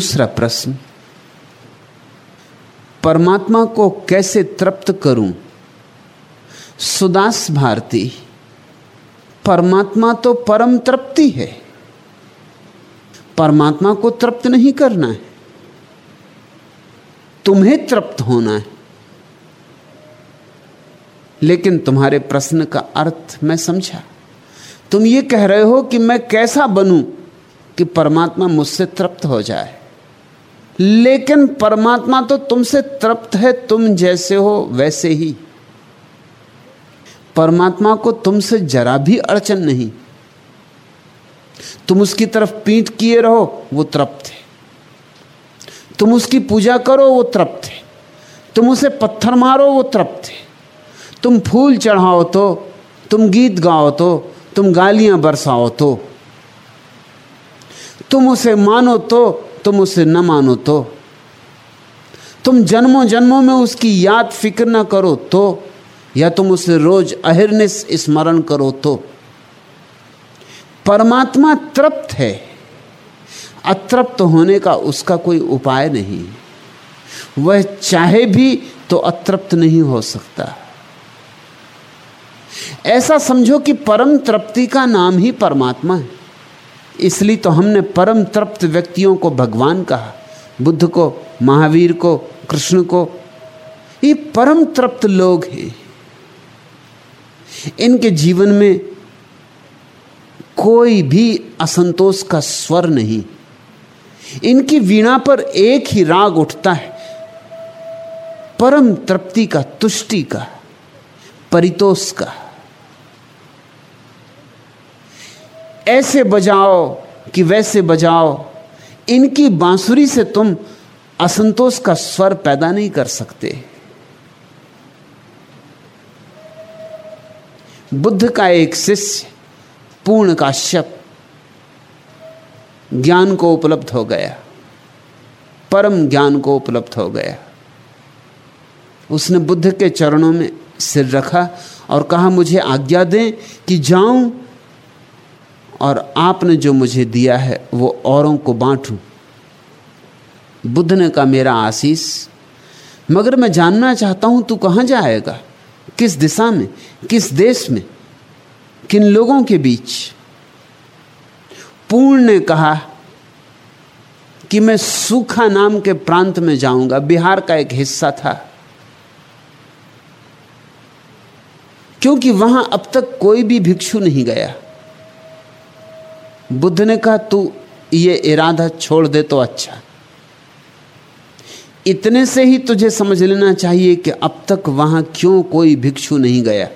दूसरा प्रश्न, परमात्मा को कैसे तृप्त करूँ? सुदास भारती, परमात्मा तो परम तृप्ति है। परमात्मा को तृप्त नहीं करना है, तुम्हें तृप्त होना है। लेकिन तुम्हारे प्रश्न का अर्थ मैं समझा। तुम ये कह रहे हो कि मैं कैसा बनूं कि परमात्मा मुझसे तृप्त हो जाए? लेकिन परमात्मा तो तुमसे तृप्त है, तुम जैसे हो वैसे ही। परमात्मा को तुमसे जरा भी अड़चन नहीं। तुम उसकी तरफ़ पीठ किए रहो, वो तृप्त है। तुम उसकी पूजा करो, वो तृप्त है। तुम उसे पत्थर मारो, वो तृप्त है। तुम फूल चढ़ाओ तो तुम गीत गाओ तो तुम गालियाँ बरसाओ तो। तुम उसे मानो तो तुम उसे न मानो तो। तुम जन्मों जन्मों में उसकी याद फ़िक्र ना करो तो या तुम उसे रोज अहिर्नि स्मरण करो तो। परमात्मा तृप्त है। अतृप्त होने का उसका कोई उपाय नहीं। वह चाहे भी तो अतृप्त नहीं हो सकता। ऐसा समझो कि परम तृप्ति का नाम ही परमात्मा है। इसलिए तो हमने परम तृप्त व्यक्तियों को भगवान कहा, बुद्ध को, महावीर को, कृष्ण को। ये परम तृप्त लोग हैं। इनके जीवन में कोई भी असंतोष का स्वर नहीं। इनकी वीणा पर एक ही राग उठता है। परम तृप्ति का, तुष्टि का, परितोष का। ऐसे बजाओ कि वैसे बजाओ। इनकी बांसुरी से तुम असंतोष का स्वर पैदा नहीं कर सकते। बुद्ध का एक शिष्य पूर्ण काश्यप ज्ञान को उपलब्ध हो गया। परम ज्ञान को उपलब्ध हो गया। उसने बुद्ध के चरणों में सिर रखा और कहा, मुझे आज्ञा दें कि जाऊँ और आपने जो मुझे दिया है, वो औरों को बांटूं। बुद्ध ने कहा, मेरा आशीष, मगर मैं जानना चाहता हूँ, तू कहाँ जाएगा? किस दिशा में? किस देश में? किन लोगों के बीच? पूर्ण ने कहा कि मैं सूखा नाम के प्रांत में जाऊँगा। बिहार का एक हिस्सा था। क्योंकि वहाँ अब तक कोई भी भिक्षु नहीं गया। बुद्ध ने कहा, तू ये इरादा छोड़ दे तो अच्छा। इतने से ही तुझे समझ लेना चाहिए कि अब तक वहाँ क्यों कोई भिक्षु नहीं गया।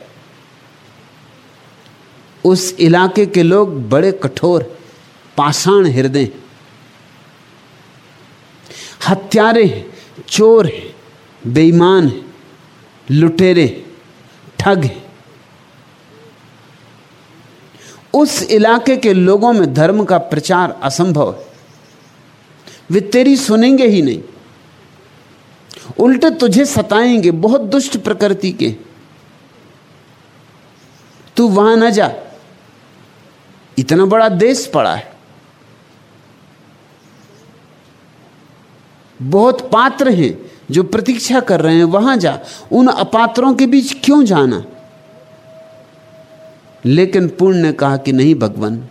उस इलाके के लोग बड़े कठोर, पाषाण हृदय हत्यारे हैं, चोर हैं, बेईमान हैं, लुटेरे ठग हैं। उस इलाके के लोगों में धर्म का प्रचार असंभव है। वे तेरी सुनेंगे ही नहीं। उल्टे तुझे सताएँगे, बहुत दुष्ट प्रकृति के। तू वहाँ न जा। इतना बड़ा देश पड़ा है। बहुत पात्र हैं जो प्रतीक्षा कर रहे हैं, वहाँ जा। उन अपात्रों के बीच क्यों जाना? लेकिन पूर्ण ने कहा कि नहीं भगवान,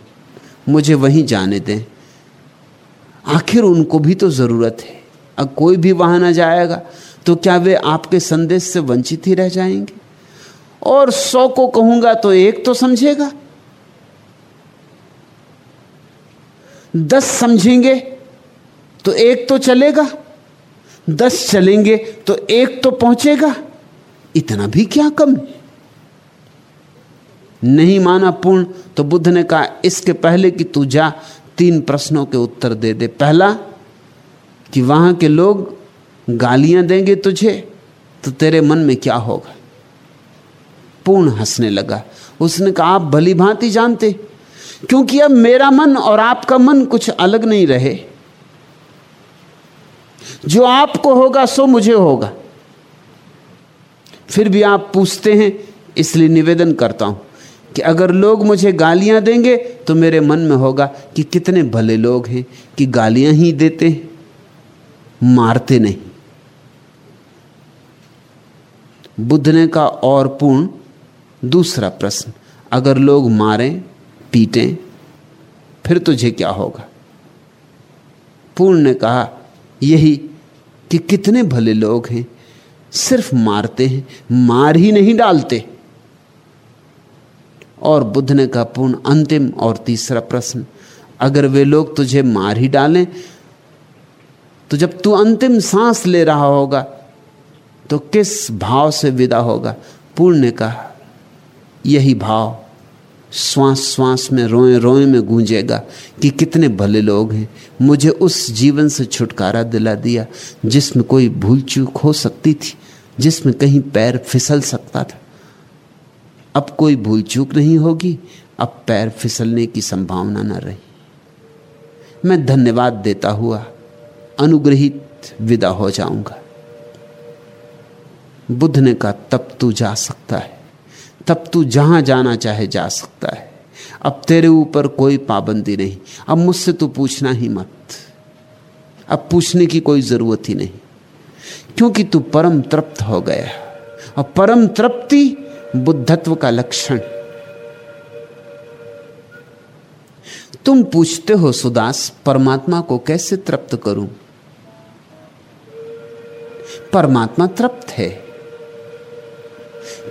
मुझे वहीं जाने दें। आखिर उनको भी तो ज़रूरत है। अब कोई भी वहाँ ना जाएगा तो क्या वे आपके संदेश से वंचित ही रह जाएँगे? और सौ को कहूँगा तो एक तो समझेगा। दस समझेंगे तो एक तो चलेगा। दस चलेंगे तो एक तो पहुंचेगा। इतना भी क्या कम है? नहीं माना पूर्ण तो बुद्ध ने कहा, इसके पहले कि तू जा, तीन प्रश्नों के उत्तर दे दे। पहला, कि वहाँ के लोग गालियाँ देंगे तुझे तो तेरे मन में क्या होगा? पूर्ण हंसने लगा। उसने कहा, आप भली भांति जानते, क्योंकि अब मेरा मन और आपका मन कुछ अलग नहीं रहे। जो आपको होगा, सो मुझे होगा। फिर भी आप पूछते हैं, इसलिए निवेदन करता हूँ कि अगर लोग मुझे गालियाँ देंगे तो मेरे मन में होगा कि कितने भले लोग हैं कि गालियाँ ही देते हैं, मारते नहीं। बुद्ध ने कहा और पूर्ण दूसरा प्रश्न, अगर लोग मारें, पीटें, फिर तुझे क्या होगा? पूर्ण ने कहा, यही कि कितने भले लोग हैं, सिर्फ़ मारते हैं, मार ही नहीं डालते। और बुद्ध ने कहा, पूर्ण अंतिम और तीसरा प्रश्न, अगर वे लोग तुझे मार ही डालें तो जब तू अंतिम सांस ले रहा होगा तो किस भाव से विदा होगा? पूर्ण ने कहा, यही भाव श्वास श्वास में रोए रोए में गूंजेगा कि कितने भले लोग हैं। मुझे उस जीवन से छुटकारा दिला दिया जिसमें कोई भूल चूक हो सकती थी, जिसमें कहीं पैर फिसल सकता था। अब कोई भूल चूक नहीं होगी, अब पैर फिसलने की संभावना न रही। मैं धन्यवाद देता हुआ अनुग्रहित विदा हो जाऊँगा। बुद्ध ने कहा तब तू जा सकता है तब तू जहाँ जाना चाहे जा सकता है। अब तेरे ऊपर कोई पाबंदी नहीं, अब मुझसे तू पूछना ही मत। अब पूछने की कोई ज़रूरत ही नहीं, क्योंकि तू परम तृप्त हो गया। और परम तृप्ति बुद्धत्व का लक्षण। तुम पूछते हो, सुदास, परमात्मा को कैसे तृप्त करूँ? परमात्मा तृप्त है।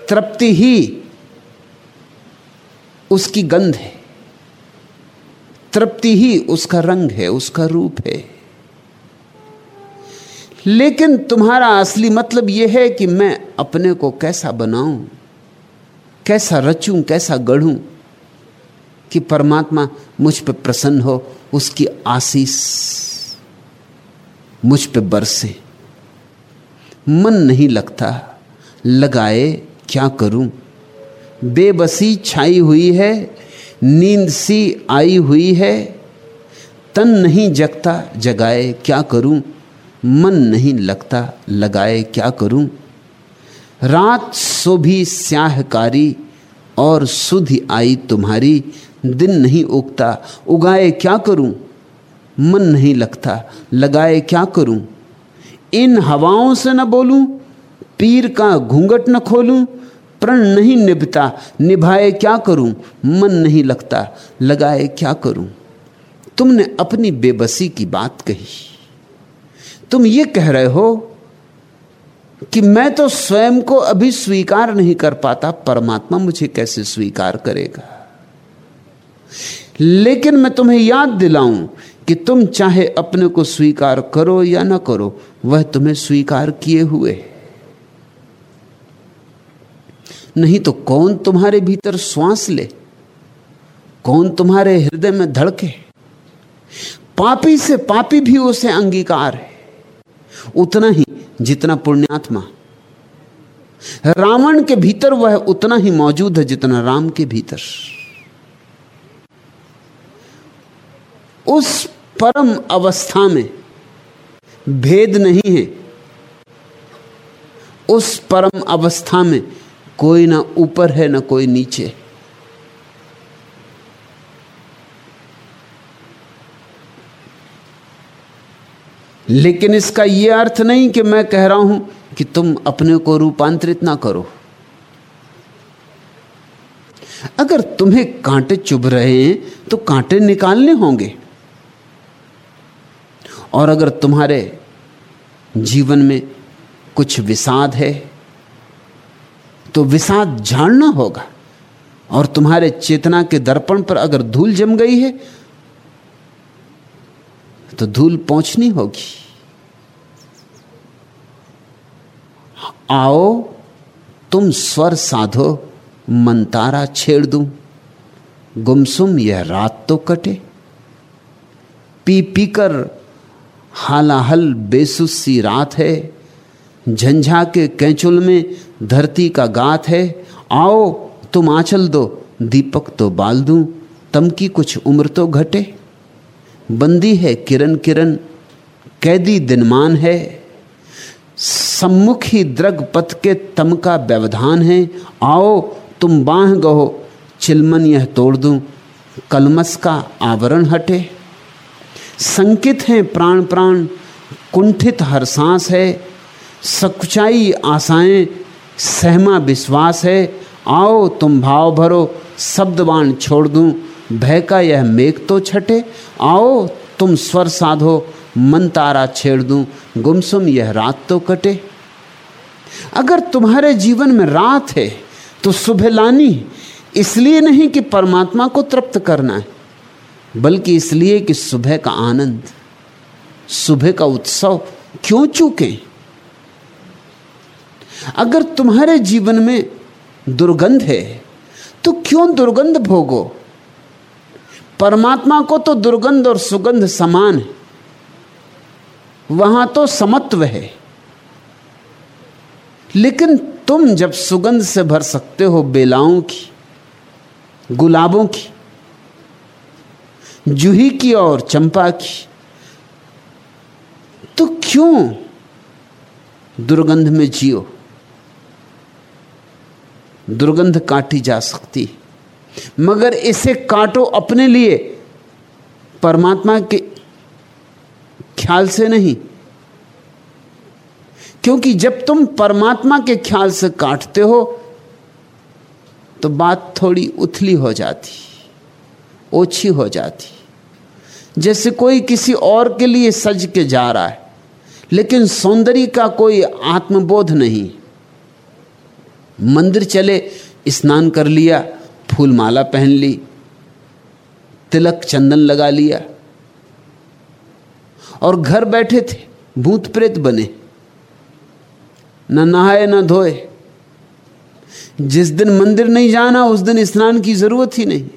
तृप्ति ही उसकी गंध है। तृप्ति ही उसका रंग है, उसका रूप है। लेकिन तुम्हारा असली मतलब यह है कि मैं अपने को कैसा बनाऊँ? कैसा रचूं, कैसा गढ़ूं कि परमात्मा मुझ पर प्रसन्न हो, उसकी आशीष मुझ पे बरसे। मन नहीं लगता, लगाए क्या करूँ? बेबसी छाई हुई है, नींद सी आई हुई है, तन नहीं जगता, जगाए क्या करूँ? मन नहीं लगता, लगाए क्या करूँ? रात सो भी स्याहकारी और सुधि आई तुम्हारी। दिन नहीं उगता, उगाए क्या करूँ? मन नहीं लगता, लगाए क्या करूँ? इन हवाओं से न बोलूँ, पीर का घूंघट न खोलूं, प्रण नहीं निभता, निभाए क्या करूँ? मन नहीं लगता, लगाए क्या करूँ? तुमने अपनी बेबसी की बात कही। तुम ये कह रहे हो कि मैं तो स्वयं को अभी स्वीकार नहीं कर पाता, परमात्मा मुझे कैसे स्वीकार करेगा? लेकिन मैं तुम्हें याद दिलाऊं कि तुम चाहे अपने को स्वीकार करो या ना करो, वह तुम्हें स्वीकार किए हुए नहीं तो कौन तुम्हारे भीतर श्वास ले? कौन तुम्हारे हृदय में धड़के? पापी से पापी भी उसे अंगीकार है। उतना ही जितना पुण्यात्मा। रावण के भीतर वह उतना ही मौजूद है जितना राम के भीतर। उस परम अवस्था में भेद नहीं है। उस परम अवस्था में कोई ना ऊपर है, ना कोई नीचे। लेकिन इसका यह अर्थ नहीं कि मैं कह रहा हूँ कि तुम अपने को रूपांतरित ना करो। अगर तुम्हें कांटे चुभ रहे हैं तो कांटे निकालने होंगे। और अगर तुम्हारे जीवन में कुछ विषाद है तो विषाद झाड़ना होगा। और तुम्हारे चेतना के दर्पण पर अगर धूल जम गई है तो धूल पहुंचनी होगी। आओ, तुम स्वर साधो मंतारा छेड़ दूँ। गुमसुम यह रात तो कटे। पी पी कर हालाहल बेसुस सी रात है। झंझा के कैचुल में धरती का गात है। आओ, तुम आंचल दो, दीपक तो बाल दूँ, तम की कुछ उम्र तो घटे। बंदी है, किरण किरण, कैदी दिनमान है। सम्मुख ही द्रग पथ के तम का व्यवधान है। आओ, तुम बाह गहो, चिलमन यह तोड़ दूँ, कलमस का आवरण हटे। संकित हैं प्राण प्राण, कुंठित हर सांस है। सकुचाई आशाएँ, सहमा विश्वास है। आओ, तुम भाव भरो शब्दवान छोड़ दूँ भय का यह मेघ तो छटे। आओ, तुम स्वर साधो, मन तारा छेड़ दूँ, गुमसुम यह रात तो कटे। अगर तुम्हारे जीवन में रात है तो सुबह लानी, इसलिए नहीं कि परमात्मा को तृप्त करना है, बल्कि इसलिए कि सुबह का आनंद, सुबह का उत्सव क्यों चूके? अगर तुम्हारे जीवन में दुर्गंध है तो क्यों दुर्गंध भोगो? परमात्मा को तो दुर्गंध और सुगंध समान है। वहाँ तो समत्व है। लेकिन तुम जब सुगंध से भर सकते हो बेलाओं की, गुलाबों की, जूही की और चंपा की तो क्यों दुर्गंध में जियो? दुर्गंध काटी जा सकती मगर इसे काटो अपने लिए। परमात्मा के ख्याल से नहीं। क्योंकि जब तुम परमात्मा के ख्याल से काटते हो तो बात थोड़ी उथली हो जाती, ओछी हो जाती। जैसे कोई किसी और के लिए सज के जा रहा है, लेकिन सौंदर्य का कोई आत्मबोध नहीं। मंदिर चले, स्नान कर लिया फूल माला पहन ली, तिलक चंदन लगा लिया और घर बैठे थे, भूत प्रेत बने। न नहाए, न धोए। जिस दिन मंदिर नहीं जाना, उस दिन स्नान की ज़रूरत ही नहीं।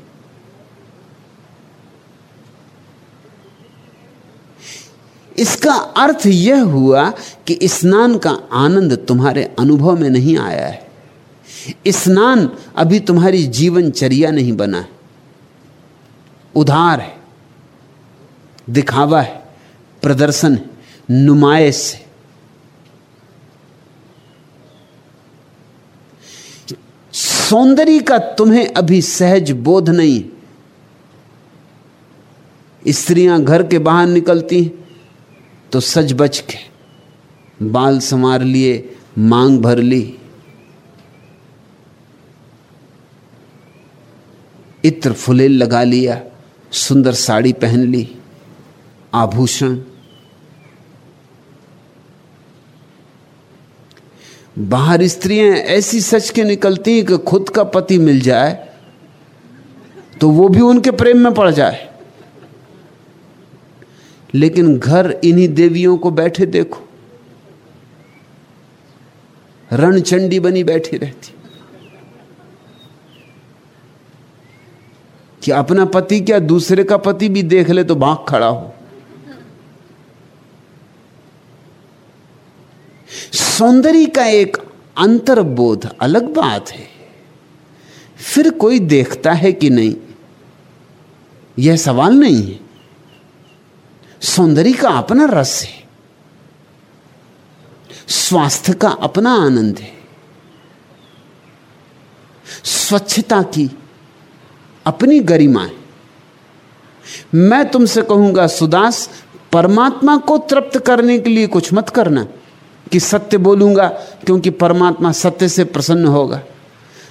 इसका अर्थ यह हुआ कि स्नान का आनंद तुम्हारे अनुभव में नहीं आया है। स्नान अभी तुम्हारी जीवनचर्या नहीं बना है। उधार है, दिखावा है, प्रदर्शन है नुमाइश है। सौंदर्य का तुम्हें अभी सहज बोध नहीं स्त्रियाँ घर के बाहर निकलती तो सज बच के बाल संवार लिए, मांग भर ली। इत्र फुलेल लगा लिया, सुंदर साड़ी पहन ली, आभूषण। बाहर स्त्रियाँ ऐसी सच के निकलती कि खुद का पति मिल जाए तो वो भी उनके प्रेम में पड़ जाए। लेकिन घर इन्हीं देवियों को बैठे देखो, रणचंडी बनी बैठी रहती। कि अपना पति क्या दूसरे का पति भी देख ले तो भाग खड़ा हो। सौंदर्य का एक अंतर्बोध अलग बात है। फिर कोई देखता है कि नहीं, यह सवाल नहीं है। सौंदर्य का अपना रस है। स्वास्थ्य का अपना आनंद है। स्वच्छता की अपनी गरिमा है। मैं तुमसे कहूँगा, सुदास, परमात्मा को तृप्त करने के लिए कुछ मत करना, कि सत्य बोलूँगा, क्योंकि परमात्मा सत्य से प्रसन्न होगा।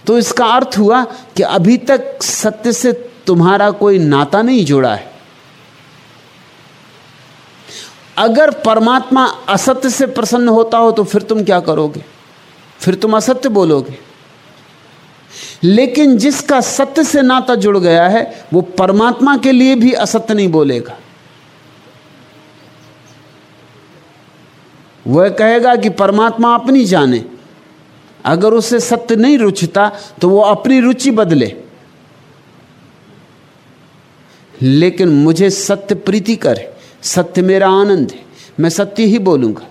तो इसका अर्थ हुआ कि अभी तक सत्य से तुम्हारा कोई नाता नहीं जुड़ा है। अगर परमात्मा असत्य से प्रसन्न होता हो तो फिर तुम क्या करोगे? फिर तुम असत्य बोलोगे? लेकिन जिसका सत्य से नाता जुड़ गया है, वो परमात्मा के लिए भी असत्य नहीं बोलेगा। वह कहेगा कि परमात्मा अपनी जाने। अगर उसे सत्य नहीं रुचता तो वो अपनी रुचि बदले। लेकिन मुझे सत्य प्रीति करे, सत्य मेरा आनंद है, मैं सत्य ही बोलूँगा।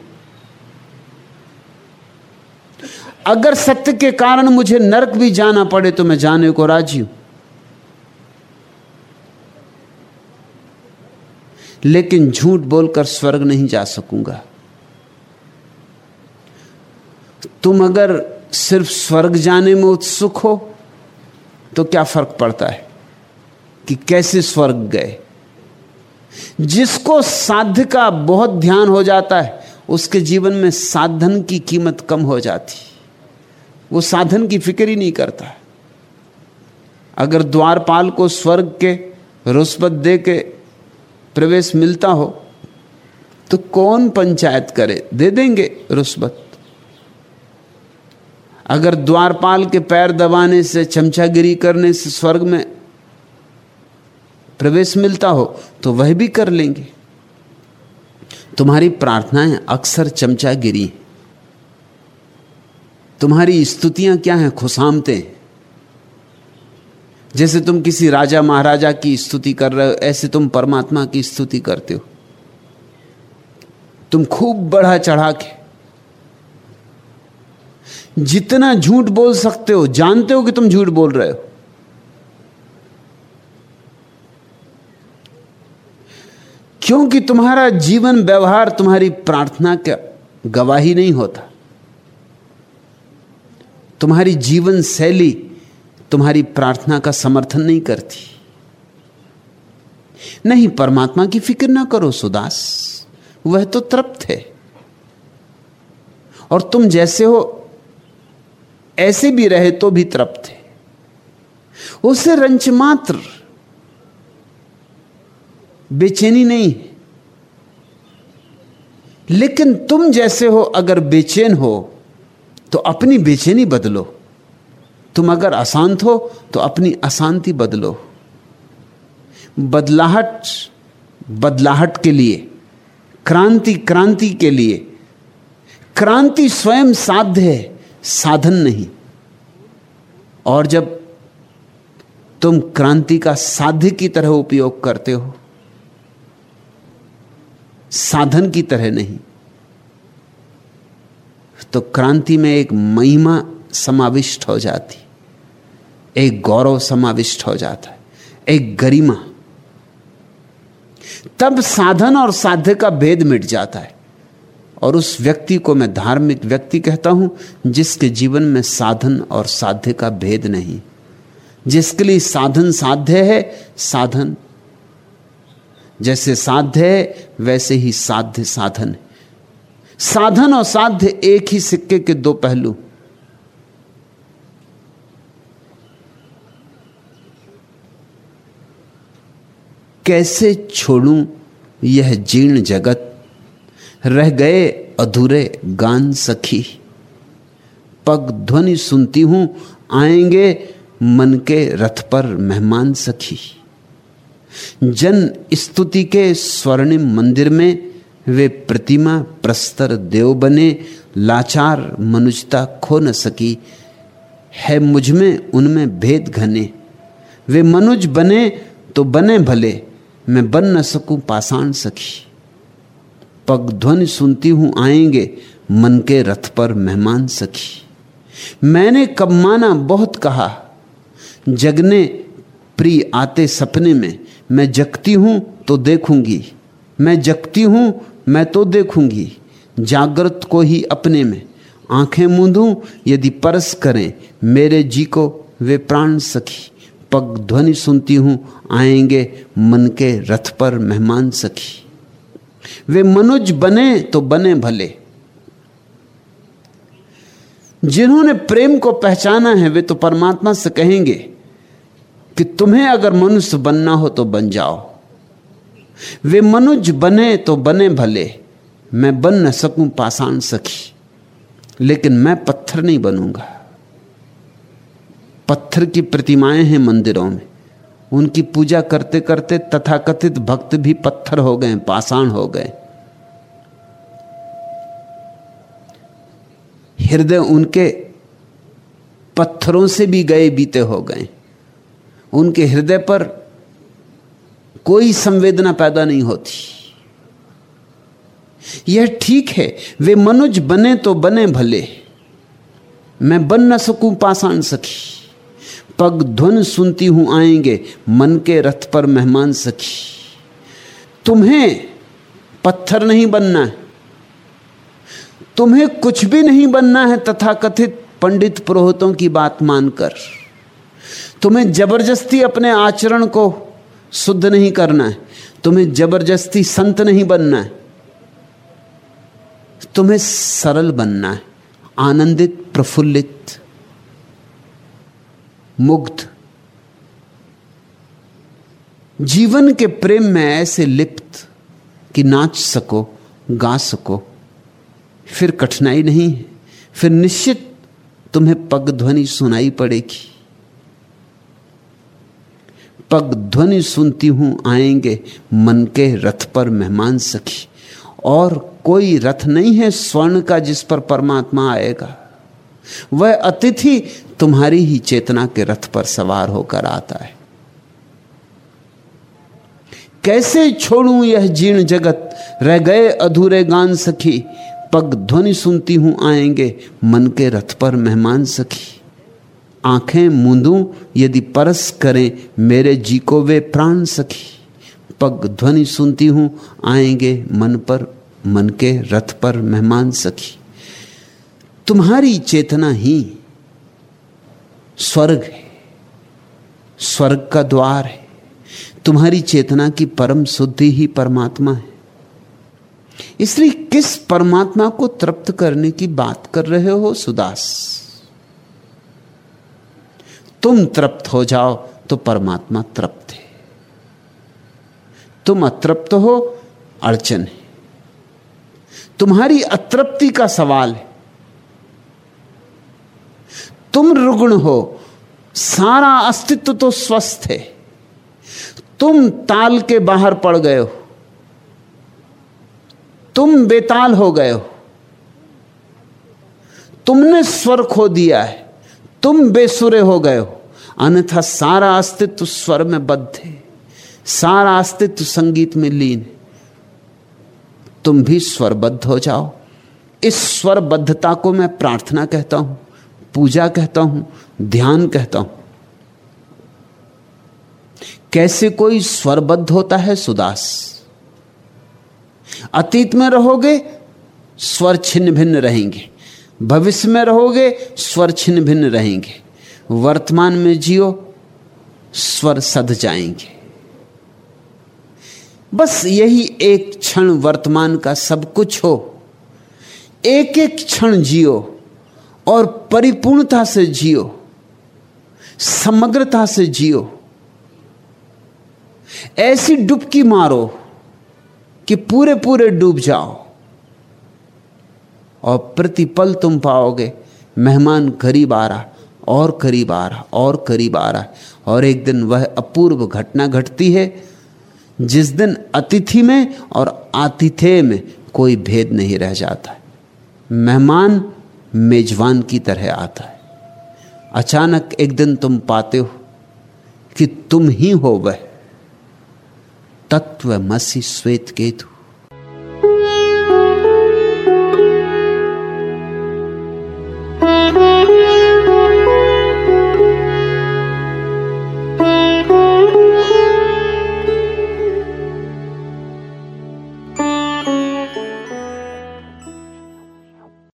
अगर सत्य के कारण मुझे नरक भी जाना पड़े तो मैं जाने को राज़ी हूँ। लेकिन झूठ बोलकर स्वर्ग नहीं जा सकूँगा। तुम अगर सिर्फ़ स्वर्ग जाने में उत्सुक हो तो क्या फ़र्क पड़ता है कि कैसे स्वर्ग गए? जिसको साध्य का बहुत ध्यान हो जाता है, उसके जीवन में साधन की कीमत कम हो जाती। वो साधन की फ़िक्र ही नहीं करता। अगर द्वारपाल को स्वर्ग के रुस्बत दे के प्रवेश मिलता हो तो कौन पंचायत करे? दे देंगे रुस्बत अगर द्वारपाल के पैर दबाने से, चमचागिरी करने से स्वर्ग में प्रवेश मिलता हो तो वह भी कर लेंगे। तुम्हारी प्रार्थनाएँ अक्सर चमचागिरी तुम्हारी स्तुतियाँ क्या हैं, खुशामते? जैसे तुम किसी राजा महाराजा की स्तुति कर रहे हो, ऐसे तुम परमात्मा की स्तुति करते हो। तुम खूब बढ़ा चढ़ा के जितना झूठ बोल सकते हो, जानते हो कि तुम झूठ बोल रहे हो। क्योंकि तुम्हारा जीवन व्यवहार, तुम्हारी प्रार्थना का गवाही नहीं होता। तुम्हारी जीवन शैली तुम्हारी प्रार्थना का समर्थन नहीं करती। नहीं, परमात्मा की फ़िक्र ना करो, सुदास। वह तो तृप्त है। और तुम जैसे हो, ऐसे भी रहे तो भी तृप्त है। उसे रंच मात्र बेचैनी नहीं है। लेकिन तुम जैसे हो, अगर बेचैन हो तो अपनी बेचैनी बदलो। तुम अगर अशांत हो तो अपनी अशांति बदलो। बदलाहट बदलाहट के लिए, क्रांति क्रांति के लिए। क्रांति स्वयं साध्य है, साधन नहीं। और जब तुम क्रांति का साध्य की तरह उपयोग करते हो, साधन की तरह नहीं। तो क्रांति में एक महिमा समाविष्ट हो जाती, एक गौरव समाविष्ट हो जाता है एक गरिमा। तब साधन और साध्य का भेद मिट जाता है। और उस व्यक्ति को मैं धार्मिक व्यक्ति कहता हूँ, जिसके जीवन में साधन और साध्य का भेद नहीं। जिसके लिए साधन साध्य है, साधन। जैसे साध्य है, वैसे ही साध्य साधन है। साधन और साध्य एक ही सिक्के के दो पहलू। कैसे छोड़ूं यह जीर्ण जगत? रह गए अधूरे गान सखी। पग ध्वनि सुनती हूँ, आएँगे मन के रथ पर मेहमान सखी। जन स्तुति के स्वर्णिम मंदिर में वे प्रतिमा प्रस्तर देव बने, लाचार मनुजता खो न सकी। है मुझमें, उनमें भेद घने। वे मनुज बने तो बने भले। मैं बन न सकूँ पाषाण सखी। पग ध्वनि सुनती हूँ आएँगे, मन के रथ पर मेहमान सखी। मैंने कब माना, बहुत कहा। जगने प्रिय आते सपने में। मैं जगती हूँ तो देखूँगी। मैं जगती हूँ मैं तो देखूँगी, जागृत को ही अपने में। आँखें मूंदूं, यदि परस करें, मेरे जी को वे प्राण सखी। पग ध्वनि सुनती हूँ, आएँगे मन के रथ पर मेहमान सखी। वे मनुज बने तो बने भले। जिन्होंने प्रेम को पहचाना है, वे तो परमात्मा से कहेंगे कि तुम्हें अगर मनुष्य बनना हो तो बन जाओ। वे मनुज बने तो बने भले, मैं बन न सकूँ पाषाण सखी, लेकिन मैं पत्थर नहीं बनूँगा। पत्थर की प्रतिमाएँ हैं मंदिरों में, उनकी पूजा करते करते तथाकथित भक्त भी पत्थर हो गए, पाषाण हो गए। हृदय उनके पत्थरों से भी गए, बीते हो गए। उनके हृदय पर कोई संवेदना पैदा नहीं होती। यह ठीक है, वे मनुज बने तो बने भले। मैं बन न सकूँ पाषाण सखी। पग ध्वन सुनती हूँ आएँगे, मन के रथ पर मेहमान सखी। तुम्हें पत्थर नहीं बनना है। तुम्हें कुछ भी नहीं बनना है तथाकथित पंडित पुरोहितों की बात मानकर। तुम्हें ज़बरदस्ती अपने आचरण को शुद्ध नहीं करना है। तुम्हें ज़बरदस्ती संत नहीं बनना है। तुम्हें सरल बनना है। आनंदित, प्रफुल्लित, मुग्ध। जीवन के प्रेम में ऐसे लिप्त कि नाच सको, गा सको, फिर कठिनाई नहीं है। फिर निश्चित तुम्हें पग ध्वनि सुनाई पड़ेगी। पग ध्वनि सुनती हूँ, आएँगे मन के रथ पर मेहमान सखी। और कोई रथ नहीं है स्वर्ण का जिस पर परमात्मा आएगा। वह अतिथि तुम्हारी ही चेतना के रथ पर सवार होकर आता है। कैसे छोड़ूं यह जीर्ण जगत? रह गए अधूरे गान सखी। पग ध्वनि सुनती हूँ, आएँगे मन के रथ पर मेहमान सखी। आँखें मूंदूं, यदि परस करें, मेरे जी को वे प्राण सखी। पग ध्वनि सुनती हूँ, आएँगे मन पर, मन के रथ पर मेहमान सखी। तुम्हारी चेतना ही स्वर्ग है, स्वर्ग का द्वार है। तुम्हारी चेतना की परम शुद्धि ही परमात्मा है। इसलिए किस परमात्मा को तृप्त करने की बात कर रहे हो, सुदास? तुम तृप्त हो जाओ तो परमात्मा तृप्त है। तुम अतृप्त हो अड़चन है। तुम्हारी अतृप्ति का सवाल है। तुम रुग्ण हो, सारा अस्तित्व तो स्वस्थ है। तुम ताल के बाहर पड़ गए हो। तुम बेताल हो गए हो। तुमने स्वर खो दिया है। तुम बेसुरे हो गए हो। अन्यथा सारा अस्तित्व स्वर में बद्ध है। सारा अस्तित्व संगीत में लीन तुम भी स्वरबद्ध हो जाओ। इस स्वरबद्धता को मैं प्रार्थना कहता हूँ, पूजा कहता हूँ, ध्यान कहता हूँ। कैसे कोई स्वरबद्ध होता है? सुदास। अतीत में रहोगे, स्वर छिन्न भिन्न रहेंगे। भविष्य में रहोगे, स्वर छिन्न भिन्न रहेंगे। वर्तमान में जियो, स्वर सद जाएँगे। बस यही एक क्षण वर्तमान का सब कुछ हो। एक एक क्षण जियो और परिपूर्णता से जियो, समग्रता से जियो। ऐसी डुबकी मारो कि पूरे पूरे डूब जाओ। और प्रतिपल तुम पाओगे। मेहमान करीब आ रहा, और करीब आ रहा, और करीब आ रहा। और एक दिन वह अपूर्व घटना घटती है, जिस दिन अतिथि में और आतिथ्य में कोई भेद नहीं रह जाता मेहमान मेजबान की तरह आता है। अचानक एक दिन तुम पाते हो कि तुम ही हो वह। तत्व मसी श्वेत केतु।